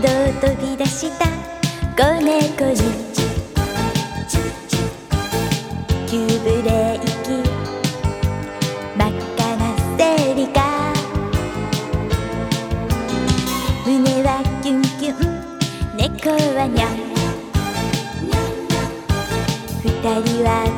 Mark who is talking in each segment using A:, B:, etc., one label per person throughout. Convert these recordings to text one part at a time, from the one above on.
A: 角を飛び出した。子猫に急ブレーキ。真っ赤なセリカ。胸はキュンキュン。猫はニャン。二人は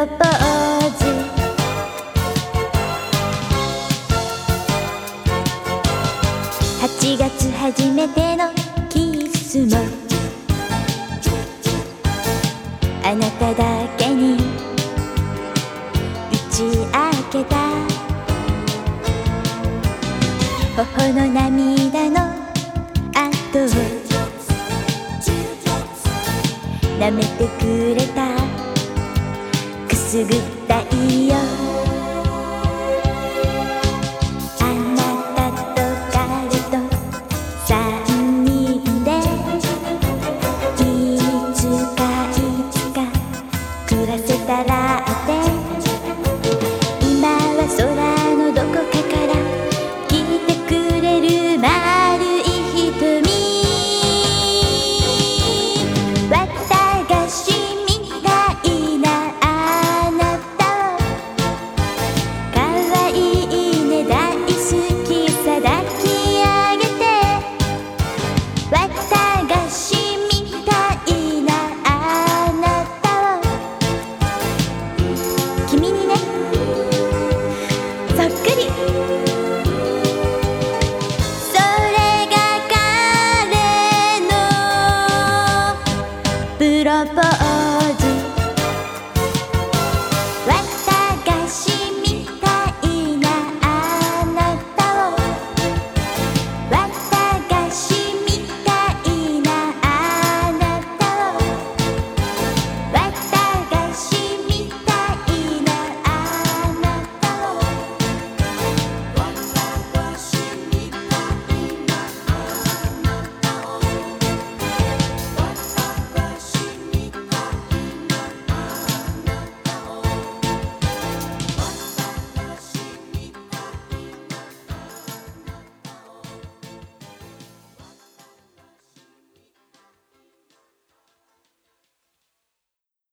A: 8月初めてのキスもあなただけに打ち明けた。頬の涙の後を舐めてくれた。すぐったいよ。